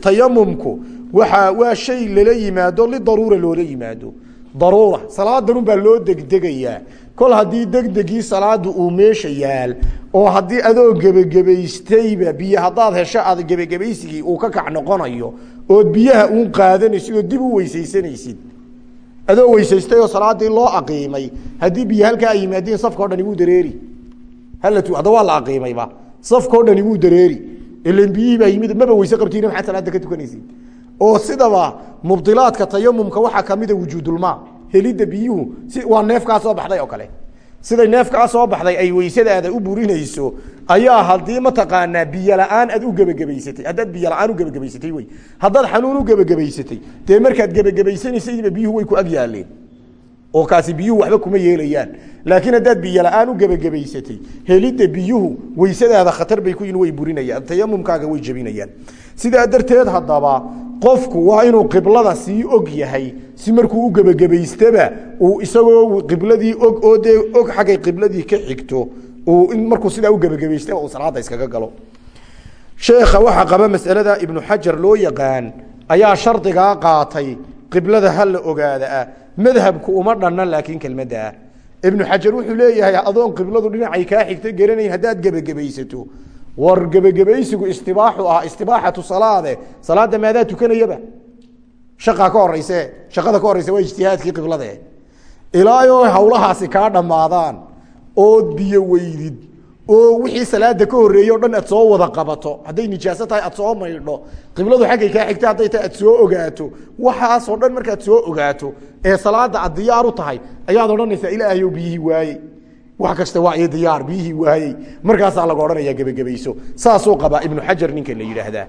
[SPEAKER 1] tayamumku waa waa shay lala yimaado lidaruura loola yimaado. Daruura salaadanun baa loo degdegayaa kol haddii degdegii salaada uu meesha yaal oo haddii adoo gebagebaystayba biyo haddaad hesho aad gebagebaysigii uu ka kac noqonayo ood biyaha uun qaadanaysid oo dib u weysaysanaysid adoo weysaystay oo salaadii loo aqiimay haddii biyo halkaa ay yimaadeen safka o dhani wuu dareeri hadda waa la aqiimayba. Safka o dhani wuu dareeri. Ilan biyihii baa yimid maba weyse qabtiin maxaad salaada ka tukanaysiin oo sidaba mubdilaadka tayamumka waxaa kamida wujuudulmaa helidda biyuhu si waa neefkaa soo baxday oo kale. Siday neefkaa soo baxday ay weysadaada u burinayso ayaa haddii mataqaanaa biyo la'aan aad u gebagabaysatay. Haddaad biyo la'aan u gebagabaysatay wey haddaad xanuun u gebagabaysatay dee markaad gebagabaysanaysayba biyuhu way ku ag oo kaasi biyuhu waxba kuma yeelayaan. Laakiin haddaad biyo la'aan u gebagabaysatay helidda biyuhu weysadaada khatar bay ku yihiin way burinayaan tayamumkaaga way jebinayaan. Sidaa darteed haddaba qofku waa inuu qiblada sii og yahay si markuu u gebagabaystaba uu isagoo qibladii og oo dee og xaggay qibladii ka xigto uu in markuu sidaa u gebagabaystaba uu salaada iskaga galo. Sheekha waxaa qaba masalada ibnu xajar loo yaqaan ayaa shardigaa qaatay qiblada ha la ogaada ah madhabku uma dhanna laakiin kelmadda. Ibnu xajar wuxuu leeyahay adoon qibladu dhinacay kaa xigto garanayn haddaad gebagabaysato war gebagabaysigu istibaaxu ah istibaaxatu salaade salaada maadaa tukanayaba shaqaa ka horeyse shaqada ka horeysa waa ijtihaadkii qiblade ilaayoo hawlahaasi kaa dhammaadaan ood biyo weydid oo wixii salaada ka horeeyey o dhan aad soo wada qabato hadday nijaaso tahay aad soo maydho qibladu xaggay kaa xigta hadday tahay aad soo ogaato waxaasoo dhan markaad soo ogaato ee salaada aad diyaar u tahay ayaad odhanaysaa ilaahayow biyihii waayey. Wax kasta waa iyo diyaar biyihii waayey. Markaasaa laga odhanaya gebagabayso saasuu qabaa ibnu xajar ninka la yidhaahdaa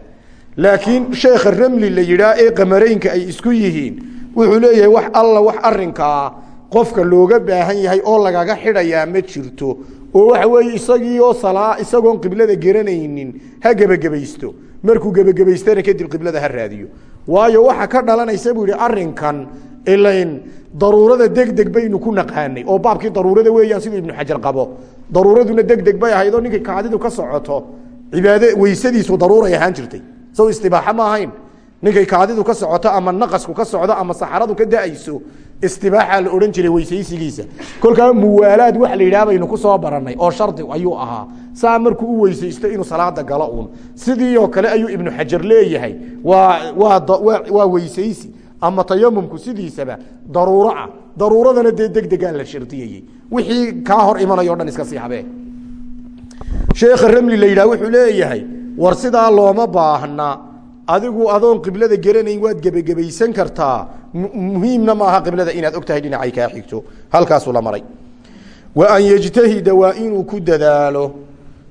[SPEAKER 1] laakiin sheekha ramli la yidhaah ee qamaraynka ay isku yihiin wuxuu leeyahay wax alla wax arinkaa qofka looga baahan yahay oo lagaga xidhayaa ma jirto. Oo waxa weeye isagiioo salaa isagoon qiblada garanaynin ha gebagabaysto. Markuu gebagabaystana kadib qiblada ha raadiyo. Waayo waxa ka dhalanaysa buu yihi arinkan ilayn daruurada degdeg baynu ku naqaanay. Oo baabkii daruurada weeyaan siduu ibnu xajar qabo. Daruuraduna degdeg bay ahayd oo ninkay kaadidu ka socoto cibaade weysadiisu daruuray ahaan jirtay sow istibaaxa ma ahayn. Ninkay kaadidu ka socoto ama naqasku ka socdo ama saxaradu ka da'ayso istibaaxaa la odhan jiray weysaysigiisa. Kolkaa muwaalaad wax la yidhaha baynu ku soo baranay oo shardi ayuu ahaa. Saa markuu u weysaysto inuu salaada galo uun. Sidii oo kale ayuu ibnu xajar leeyahay waa waa weysaysi ama tayamumku sidiisaba daruuro ah. Daruuradana dee degdegaa la shardiyayey wixii kaa hor imanayo o dhan iska sii habee. Sheekha ramli la yidhah wuxuu leeyahay war sidaa looma baahna. Adigu adoon qiblada geranayn waad gebagabaysan kartaa. Muhiimna maaha qiblada inaad og tahay dhinacay kaa xigto. Halkaasuu la maray. Wa an yejtahida waa inuu ku dadaalo.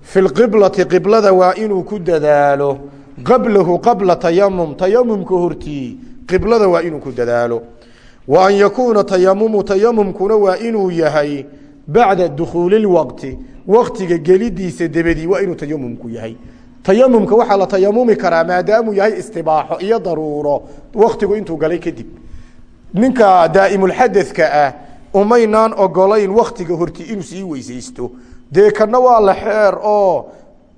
[SPEAKER 1] Fi lqiblati qiblada waa inuu ku dadaalo. Qablahu qabla tayamum tayamumka hortii qiblada waa inuu ku dadaalo. Wa an yakuuna tayamumu tayamumkuna waa inuu yahay bacda dukhuuli lwaqti waqtiga gelidiisa debedii waa inuu tayamumku yahay tayamumka waxaa la tayamumi karaa maadaamuu yahay istibaaxo iyo daruuro waktigu intuu galay kadib. Ninka daa'imulxadadka ah umaynaan ogolayn waktiga horti inuu sii weysaysto. Dee waa la xeer oo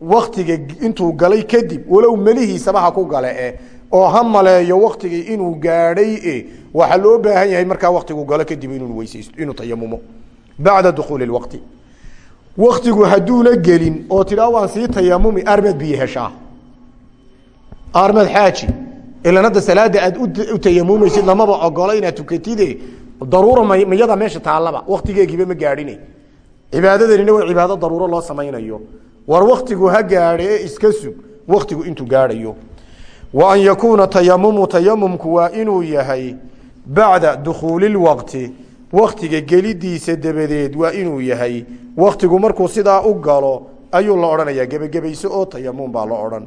[SPEAKER 1] waktiga intuu galay kadib walow melihiisaba ha ku gale e oo ha maleeyo waktigii inuu gaadhay e waxaa loo baahan yahay markaa waktigu galo kadib inuu weysaysto inuu tayamumo bacda dukhuuli waqti waktigu hadduuna gelin oo tidhaa waan sii tayamumi armad biyo heshaa. Armad xaaji ilan hadda salaada aad u tayamumaysid lamaba ogola inaad tukatide daruura miyada meesha taallaba waktigeegiiba ma gaadhine cibaadadanina waa cibaado daruuro loo samaynayo. War waktigu ha gaadhe iska sug waktigu intuu gaadhayo. Wa an yakuuna tayamumu tayamumku waa inuu yahay bacda dukhuuli lwaqti waktiga gelidiisa dabadeed waa inuu yahay waktigu markuu sidaa u galo ayuu la odhanayaa gebagabayso oo tayamum baa la odhan.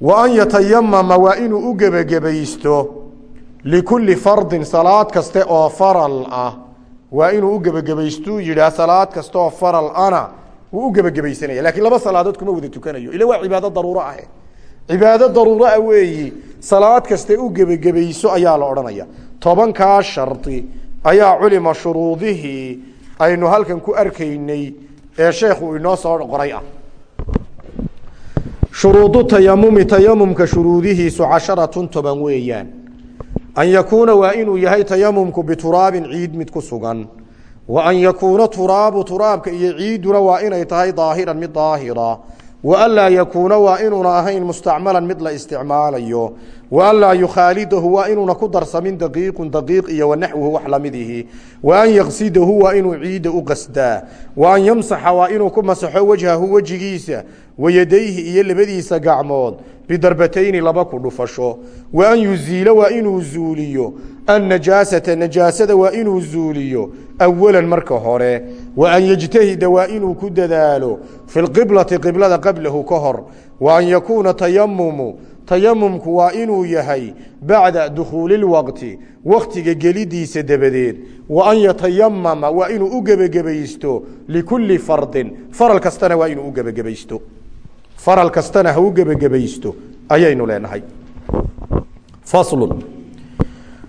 [SPEAKER 1] Wa an yatayamama waa inuu u gebagabaysto likulli fardin salaad kaste oo faral ah. Waa inuu u gebagabaystuu yidhaah salaad kaste oo faral ana wuu u gebagabaysanaya lakiin laba salaadood kuma wada tukanayo. Ila waa cibaado daruuro ah cibaado daruuro ah weeyi salaad kaste u gebagabayso ayaa la odhanaya tobankaa shardi ayaa culima shuruudihii aynu halkan ku arkaynay ee sheekhu inoo soo qoray ah. Shuruudu tayamumi tayamumka shuruudihiisu casharatun toban weeyaan. An yakuuna waa inuu yahay tayamumku bituraabin ciid mid ku sugan. Wa an yakuuna turaabu turaabka iyo ciiduna waa inay tahay daahiran mid daahira. Wa anlaa yakuuna waa inuuna ahayn mustacmalan mid la isticmaalayo wa an laa yukhaalidahu waa inuuna ku darsamin daqiiqun daqiiq iyo wanaxwuhu wax lamidihi wa an yaqsidahu waa inuu ciidda u qasdaa. Wa an yamsaxa waa inuu ku masaxo wejhahu wejigiisa wayadayhi iyo labadiisa gacmood bidarbatayni laba ku dhufasho. Wa an yuziila waa inuu zuuliyo. Annajaasata najaasada waa inuu zuuliyo awalan marka hore. Wa an waa inuu ku dadaalo. Fi lqiblati qiblada qablahu ka hor. Wa an yakuuna tayamumku waa inuu yahay bacda dukhuuli lwaqti waktiga gelidiisa dabadeed. Wa an yatayamama waa inuu u gebagabaysto likulli fardin. Faral kastana waa inuu u gebagabaysto. Faral kastana ha u gebagabaysto ayaynu leenahay. Faslun.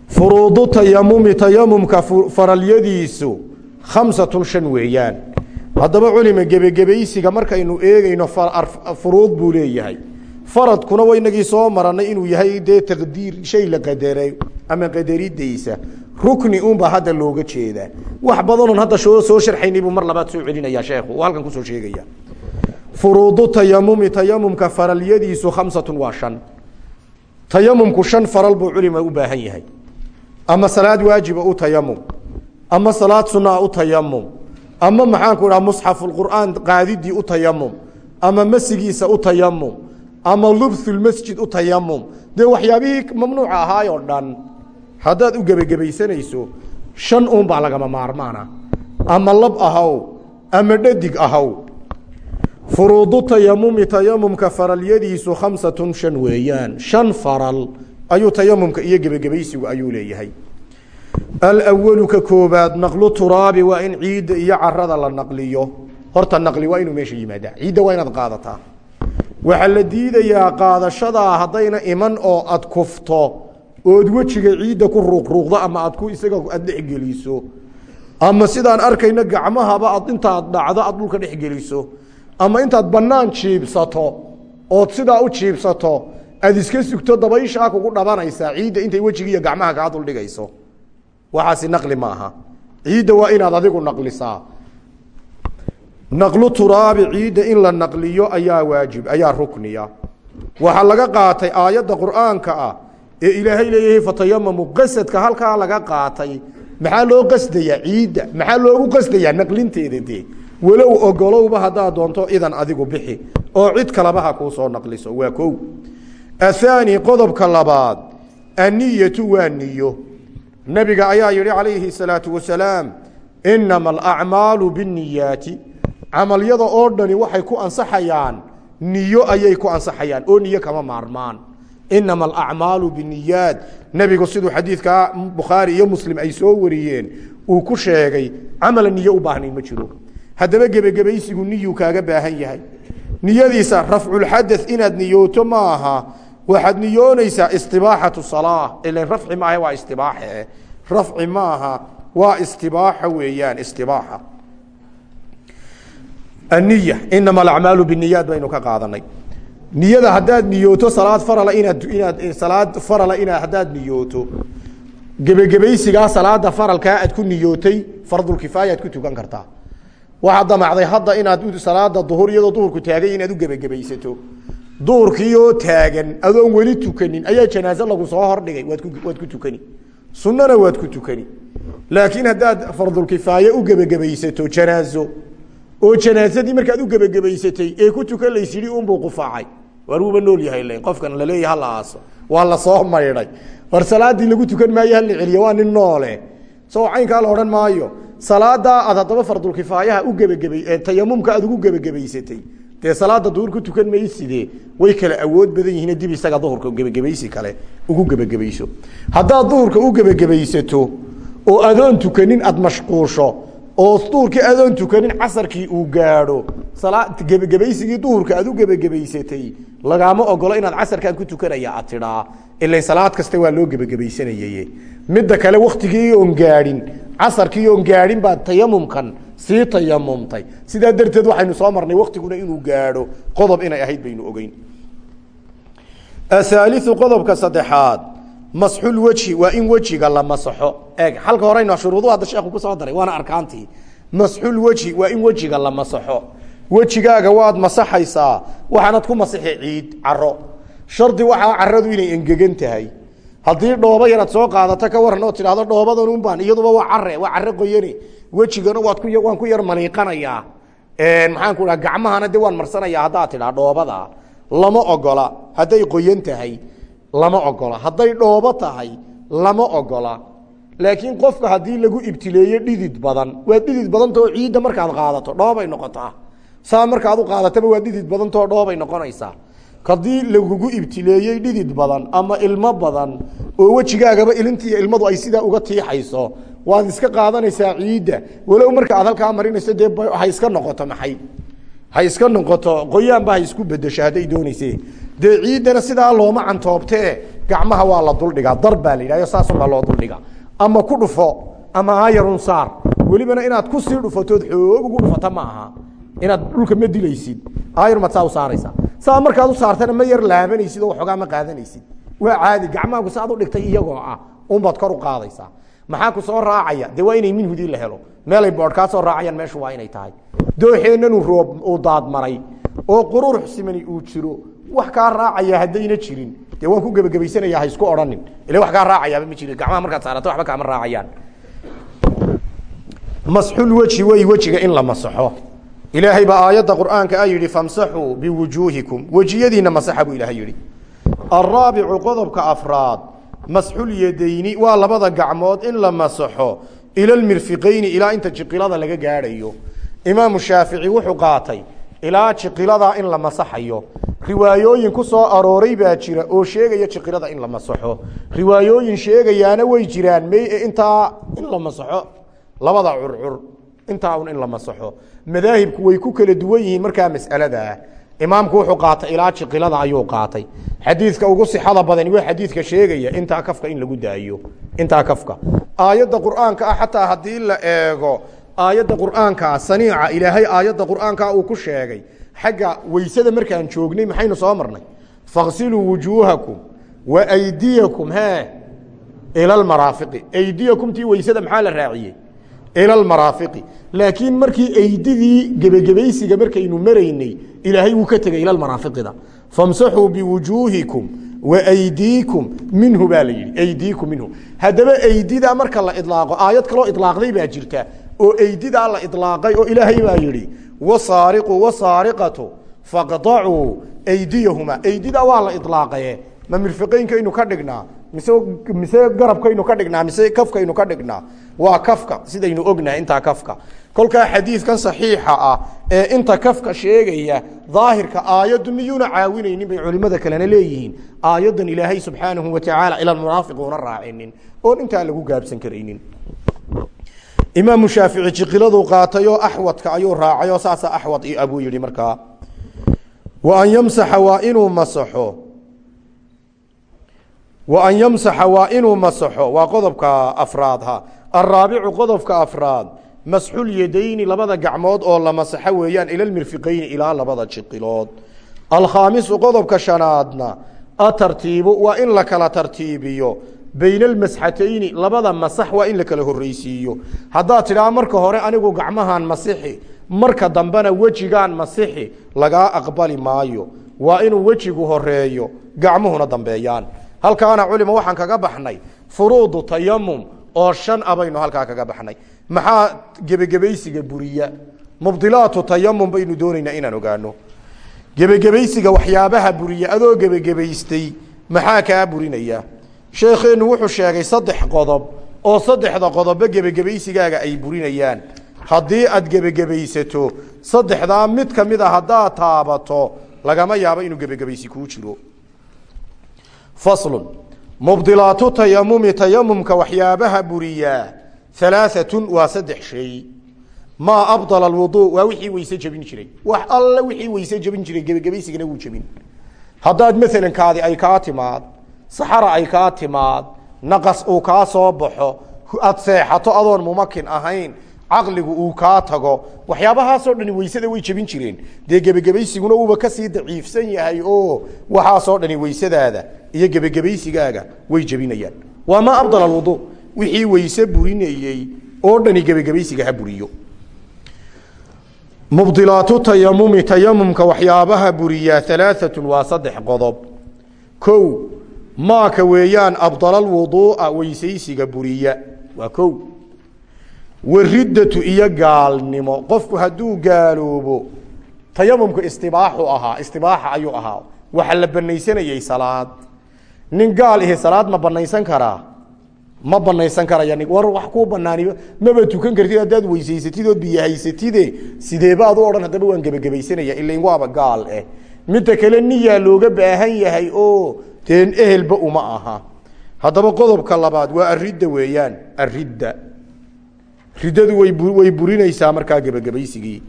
[SPEAKER 1] Furuudu tayamumi tayamumka faralyadiisu khamsatun shan weeyaan. Haddaba culima gebagebaysiga markaynu eegayno furuud buu leeyahay faradkuna waynagii soo maranay inuu yahay dee taqdiir shay la qadaray ama qadaridaysa rukni unbaa hadda looga jeedaa. Wax badanoon hadda soo sharxaynay buu mar labaad soo celinaya sheekhu uu halkan ku soo sheegaya. Furuudu tayamumi tayamumka faralyadiisu khamsatun waa shan. Tayamumku shan faral buu culima u baahan yahay. Ama salaad waajiba u tayamum ama salaad sunaa u tayamum ama maxaanku dhaha musxafulqur'aan qaadidii u tayamum ama masigiisa u tayamum ama lubthulmasjid u tayamum dee waxyaabihii mamnuuca ahaayoo dhan haddaad u gebagebaysanayso shan uun baa lagama maarmaana. Ama lab ahaw ama dhadig ahaw furuudu tayamumi tayamumka faralyadiisu khamsatun shan weeyaan. Shan faral ayuu tayamumka iyo gebagebaysigu ayuu leeyahay. Alawalu ka koobaad naqlu turaabi waa in ciidda iyo carada la naqliyo. Horta naqli waa inuu meesha yimaadaa. Ciidda waa inaad qaadataa waxaa la diidayaa qaadashadaa haddayna iman oo aad kufto ood wejiga ciidda ku ruuqruuqdo ama aad ku isaga aad dhexgeliso ama sidaan arkayno gacmahaba ad intaad dhacdo aad dhulka dhexgeliso ama intaad bannaan jiibsato ood sidaa u jiibsato aad iska sugto dabayshaa kugu dhabanaysaa ciidda intay wejigiiyo gacmaha kaa duldhigayso waxaasi naqli ma aha ciidda waa inaad adigu naqlisaa naqlu turaabi ciidda in la naqliyo ayaa waajib ayaa rukniya. Waxaa laga qaatay aayadda qur'aanka ah ee ilaahay leeyahay fatayamamu qasadka halkaa laga qaatay. Maxaa loo qasdayaa ciidda? Maxaa loogu qasdayaa naqlinteeda dee? Walow ogolowba haddaad doonto idan adigu bixi oo cid kaleba ha kuu soo naqliso waa kow. Athaani qodobka labaad anniyatu waa niyo. Nabiga ayaa yihi calayhi salaatu wasalaam inama alacmaalu binniyaati camalyada oo dhani waxay ku ansaxayaan niyo ayay ku ansaxayaan oo niyo kama maarmaan. Inama alacmaalu biniyaat nebigu siduu xadiidkaa bukhaari iyo muslim ay soo wariyeen uu ku sheegay camala niyo u baahnayn ma jiro. Haddaba gebagebaysigu niyuu kaaga baahan yahay. Niyadiisa rafculxada inaad niyooto ma aha. Waxaad niyoonaysaa istibaaxatu salaa ilan rafci maaha waa istibaaxe rafci maaha waa istibaaxa weeyaan istibaaxa aniya inama alacmaalu biniyaat baynu ka qaadanay. Niyada haddaad niyooto salaad farala inaad inaad salaad farala ina haddaad niyooto. Gebagebaysigaa salaada faralkaa aad ku niyootay fardulkifaaya aad ku tukan kartaa. Waxaad damacday hadda inaad salaada duhur iyadoo duhurku taagay inaad u gebagebaysato duhurkiioo taagan adoon weli tukanin ayaa janaaze lagu soo hordhigay waad ku tukani sunnana waad ku tukani laakiin haddaad fardulkifaaye u gebagebaysato janaazo oo janaasadii markaad u gebagebaysatay ee ku tukan laysidhi unbuu qufaacay waar wuuba nool yahay qofkan laleeyahy hala aaso. Waa la soo maydhay. War salaadii lagu tukan maayo hala celiyo waa nin noole. Soo caynkaa la odhan maayo salaadaa aad haddaba fardulkifaayaha u gebageba tayamumka aad ugu gebagebaysatay dee salaada duhur ku tukan mayside way kala awood badan yihiin dib isaga duhurka gebagebaysi kale ugu gebagebayso haddaad duhurka u gebagebaysato oo adoon tukanin aad mashquusho oo duhurkii adoon tukanin casarkii uu gaadho. Gebagebaysigii duhurka aad u gebagebaysatay lagaama ogolo inaad casarkaan ku tukanaya aad tidhaa. Ilan salaad kasta waa loo gebagebaysanayay midda kale waktigii oon gaadhin casarkii oon gaadhin baad tayamumkan sii tayamumtay. Sidaa darteed waxaynu soo marnay waktiguna inuu gaadho. Qodob inay ahayd baynu ogeyn. Ahaaliu qodobka saddexaad masxul weji waa in wejiga la masaxo eeg halka horeyna shuruudu hadda sheekhu ku soo daray waana arkaantii. Masxul weji waa in wejiga la masaxo wejigaaga waad masaxaysaa waxaanad ku masixi ciid caro shardi waxaa caradu inay engegan tahay. Haddii dhoobo yaraad soo qaadato ka waran oo tidhahdo dhoobadan un baan iyaduba waa care waa care qoyane wejigana waad waan ku yar maniiqanayaa maxaan ku dhaha gacmahana de waan marsanaya haddaad dhoobada lama ogola. Hadday qoyan tahay lama ogola. Hadday dhoobo tahay lama ogola. Laakiin qofka haddii lagu ibtileeyo dhidid badan waa dhidid badantao ciidda markaad qaadato dhoobay noqotaa. Saa markaad u qaadataba waa dhidid badantao dhoobay noqonaysaa. Haddii lagugu ibtileeyey dhidid badan ama ilmo badan oo wejigaagaba ilintiiyo ilmadu ay sidaa uga tiixayso waad iska qaadanaysaa ciidda. Walow marka aad halkaa marinayso dee ha iska noqoto maxay ha iska noqoto qoyaanba ha isku bedesho hadday doonayse. Dee ciiddana sidaa looma cantoobtee gacmaha waa la duldhigaa dar baa la yidhahyo saasunbaa loo duldhigaa ama ku dhufo ama aayarun saar. Welibana inaad ku sii dhufatood xoog ugu dhufata ma aha. Inaad dhulka ma dilaysid. Aayar maad saa u saaraysaa. Saa markaad u saartana ma yar laabanaysid oo waxoogaa ma qaadanaysid. Waa caadi gacmaagu saaad u dhigtay iyagoo ah. Unbaad kor u qaadaysaa maxaa ku soo raacaya? Dee waa inay minhudii la helo. Meelay boodh kaa soo raacayaan meeshu waa inay tahay. Dooxeennanu roob uu daadmaray oo qururux simani uu jiro wax kaa raacaya haddayna jirin. Dee waan ku gebagabaysanaya ha isku odhanin. Ila wax kaa raacayaaba ma jirin. Gacmaha markaad saarato waxba kaama raacayaan. Masxul weji wey wejiga in la masaxo. Ilaahay baa aayadda qur'aanka a yidhi famsaxuu biwujuuhikum. Wejiyadiina masaxa buu ilahay yidhi. Alraabicu qodobka afraad masxul yadayni waa labada gacmood in la masaxo ila lmirfiqayni ilaa inta jiqilada laga gaadhayo. Imaamu shaafici wuxuu qaatay ilaa jiqiladaa in la masaxayo. Riwaayooyin ku soo arooray baa jira oo sheegaya jiqilada in la masaxo. Riwaayooyin sheegayaana way jiraan may intaa in la masaxo. Labada curcur intaa un in la masaxo. Madaahibku way ku kala duwan yihiin markaa mas'aladaa imaamku wuxuu qaatay ilaa jiqilada ayuu qaatay. Xadiidka ugu sixada badani waa xadiidka sheegaya intaa kafka in lagu daayo. Intaa kafka. Aayadda qur'aanka ah xataa haddii la eego aayadda qur'aankaa saniica ilaahay aayadda qur'aankaa uu ku sheegay. Xagga weysada markaan joognay maxaynu soo marnay? Faغsiluu wujuuhakum wa aydiyakum he ila lmaraafiqi aydiyakum tii weysada maxaa la raaciyey ila lmaraafiqi laakiin markii aydidii gebagebaysiga markaynu maraynay ilaahay wuu ka tegey ila maraafiqida. Famsaxuu biwujuuhikum wa aydiikum minhu baa la yidhi aydiikum minhu. Haddaba aydida marka la idlaaqo aayad kaloo idlaaqday baa jirta oo aydidaa la idlaaqay oo ilaahay baa yidhi wasaariqu wasaariqatu faqdacuu aydiyahuma. Aydidaa waa la idlaaqaye. Ma mirfiqeynkaynu ka dhignaa mise mise garabkaynu ka dhignaa mise kafkaynu ka dhignaa. Waa kafka sidaynu ognahay intaa kafka. Kolkaa xadiidkan saxiixa ah ee inta kafka sheegaya daahirka aayaddu miyuuna caawinaynin bay culimmada kalena leeyihiin. Aayaddan ilaahay subxaanahu watacaala ila munaafiq una raacinin. Oon intaa lagu gaabsan karaynin. Imaamu shaafici jiqiladuu qaatay oo axwadka ayuu raacay oo saasaa axwad i abuu yihi markaa. Wa an yamsaxa waa inuu masaxo an yamsaxa waa inuu masaxo waa qodobka afraad ha. Alraabicu qodobka afraad masxul yadayni labada gacmood oo la masaxo weeyaan ila lmirfiqayni ilaa labada jiqilood. Alkhaamisu qodobka shanaadna atartiibu waa in la kala tartiibiyo. Bayna almasxatayni labada masax waa in la kala horreysiiyo haddaad tidhaha marka hore anigu gacmahaan masixi marka dambena wejigaan masixi lagaa aqbali maayo. Waa inuu wejigu horeeyo gacmuhuna dambeeyaan halkaana culima waxaan kaga baxnay furuudu tayamum oo shan a baynu halkaa kaga baxnay. Maxaa gebagebaysiga buriya? Mubdilaatu tayamum baynu doonaynaa inaan ogaano. Gebagebaysiga waxyaabaha buriya adoo gebagebaystay maxaa kaa burinaya? Sheekheennu wuxuu sheegay saddex qodob oo saddexda qodobba gebagebaysigaaga ay burinayaan. Haddii aad gebagebaysato saddexdaa mid ka mid a haddaad taabato lagama yaabo inuu gebagebaysi kuu jiro faslun mubdilaatu tayamumi tayamumka waxyaabaha buriyaa halaaatun waa saddex shay maa abdala alwuduu waa wixii weyse jebin jiray wax alle wixii weyse jebin jiray gebagebaysigana wuu jebin haddaad maalan kaadi ay kaa timaad saxara ay kaa timaad naqas uu kaa soo baxo aad seexato adoon mumakin ahayn caqligu uu kaa tago. Waxyaabahaasoo dhani weysada way jebin jireen. Dee gebagebaysiguna uuba ka sii daciifsan yahay oo waxaasoo dhani weysadaada iyo gebagebaysigaaga way jebinayaan. Waa maa abdal alwudu wixii weyse burinayey oo dhani gebagebaysiga ha buriyo. Mubdilaatu tayamumi tayamumka waxyaabaha buriyaa alaaatun waa saddex qodob. Kow maaka weeyaan abdalalwuduu'a weysaysiga buriya. Waa kow wariddatu iyo gaalnimo. Qofku hadduu gaaloobo tayamumku istibaaxu ahaa istibaaxa ayuu ahaa. Waxa la banaysanayey salaad. Nin gaal ihi salaad ma banaysan karaa? Ma banaysan karaya war wax kuu banaani maba tukan kartid haddaad weysaysatid ood biyo haysatide sideebaad u odhan haddaba waan gebagabaysanaya ilain waaba gaal eh. Midda kale niyaa looga baahan yahay oo deen ehelba uma aha. Haddaba qodobka labaad waa aridda weeyaan aridda riddadu way burinaysaa markaa gebagabaysigii.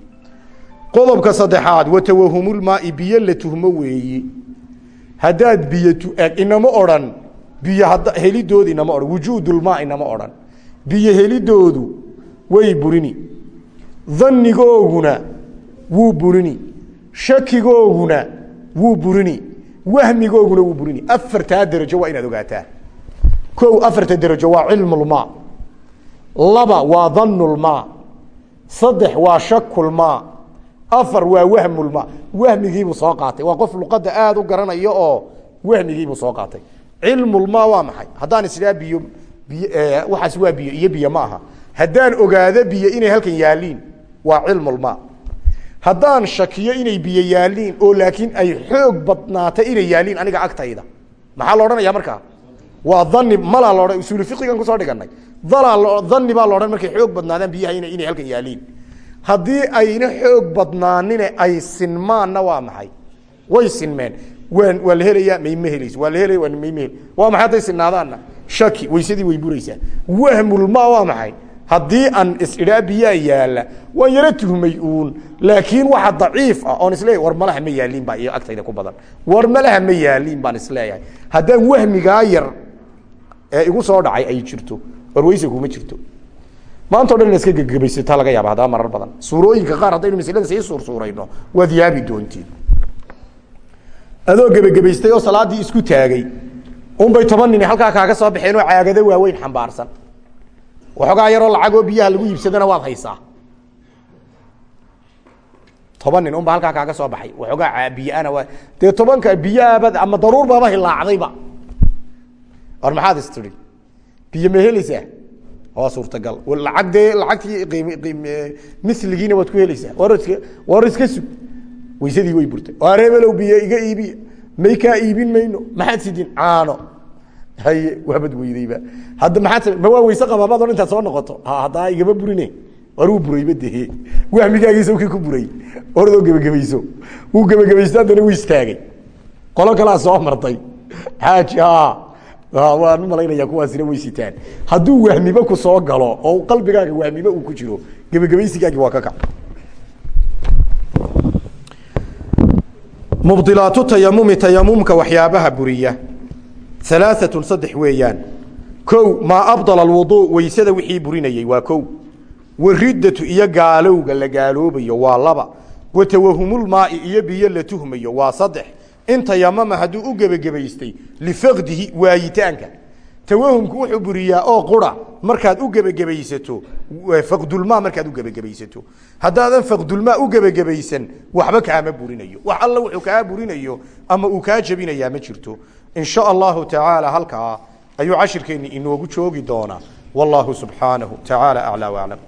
[SPEAKER 1] Qodobka saddexaad wa tawahumulmaai biyo la tuhmo weeyi. Haddaad biyo eg inama odhan biyo helidood inama odhan wujuudulmaa inama odhan. Biyo helidoodu way burini. Dhannigooguna wuu burini. Shakigooguna wuu burini. Wahmigooguna wuu burini. Afartaa derajo waa inaad ogaataa. Kow afarta derajo waa cilmulmaa laba waa dhanulmaa saddex waa shakulmaa afar waa wahmulmaa wahmigiibuu soo qaatay. Waa qof luqadda aada u garanaya oo wahmigiibuu soo qaatay. Cilmulmaa waa maxay? Haddaan isdhaa biyo biy waxaas waa biyo iyo biyo ma aha haddaan ogaado biyo inay halkan yaaliin waa cilmulmaa haddaan shakiyo inay biyo yaaliin oo laakiin ay xoog badnaata inay yaaliin aniga agtayda. Maxaa la odhanaya markaa waa dhani malaa laodhan usuulu fiqigan ku soo dhiganay dhalaa dhani baa laodhan markay xoog badnaadaan biyaha ina inay halkan yaaliin. Haddii ayna xoog badnaanine ay sinmaanna waa maxay? Way sinmeen. Waan waa la helayaa mayma helayso. Waa la helaya waa mayma hel. Waa maxay hadday sinaadaanna shaki waysadii way buraysaa wahmulma waa maxay? Haddii aan is-idhaa biyaa yaalla waan yaro tuhmay uun. Laakiin waxa daciif ah oon isleeyahy war malaha ma yaaliin baa iyo agtayda ku badan. War malaha ma yaaliin baan is leeyahay haddaan wahmigaa yar ee igu soo dhacay ay jirto war weyse kuma jirto. Maanta o dhan ina iska gegebaysataa laga yaaba haddaba marar badan. Suurooyinka qaar haddaynu maslada sii suursuurayno waad yaabi doontiin. Adoo gebagebaystay oo salaaddii isku taagay unbay toban nini halkaa kaaga soo baxeen oo caagado waaweyn xambaarsan. Waxoogaa yaroo lacagoo biyaha lagu iibsadana waad haysaa. Toban nin unba halkaa kaaga soo baxay. Waxoogaa biyaana waa dee tobanka biyaaba ama daruur baaba hilaacdayba war maxaad is tidhi biyo ma helaysaa waa suurtagal. Lacag dee lacagtii miligiina waad ku helaysaa iska war iska sug. Waysadii way burtay. Waar hebelow biyo iga iibiya may kaa iibin mayno. Maxaad sidin caano? Haye waabad weydayba. Hadda maxaad ma waa wayse qabaabad o intaad soo noqoto. Haddaa igama burine. War wuu burayba de wahmigaagiisa kii ku buray. Ordoo gebagabayso wuu gebagabaysto haddana wuu istaagay. Qolo kalaa soo martay. Xaaji waan u malaynaya kuwaasina way sitaan hadduu wahmiba ku soo galo oo qalbigaaga wahmiba uu ku jiro gebagabaysigaagi waa ka kac mubdilaatu tayamumi tayamumka waxyaabaha buriya. Alaaatun saddex weeyaan. Kow maa abdala alwuduu weysada wixii burinayey waa kow. Wariddatu iyo gaalowga la gaaloobayo waa laba. Wa tawahumulmaai iyo biyo la tuhmayo waa saddex in tayamama hadduu u gebagabaystay lifaqdihi waayitaanka. Tawahumku wuxuu buriyaa oo qura markaad u gebagabaysato faqdulmaa markaad u gebagabaysato haddaadan faqdulmaa u gebagabaysan waxba kaama burinayo. Wax alla wuxuu kaa burinayo ama uu kaa jebinayaa ma jirto. In allahu tacaala halkaa ayuu cashirkeenni inoogu joogi doonaa. Wallahu subxaanahu tacaala aclaa waclam